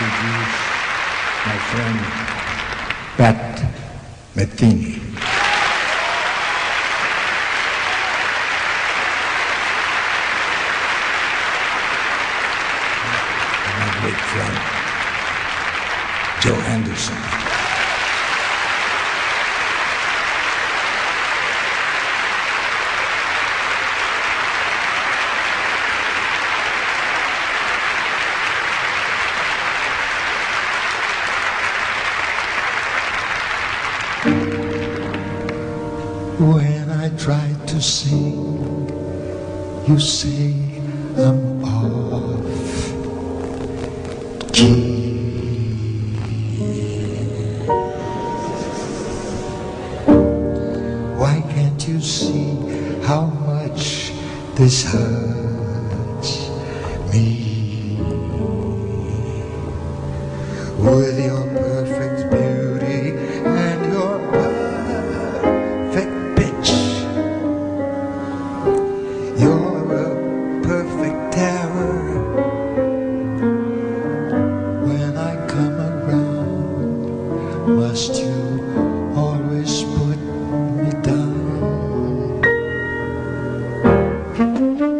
introduce my friend Pat Metheny. My great friend Joe Anderson. When I try to sing, you say I'm off key. Why can't you see how much this hurts me? With your 嗯。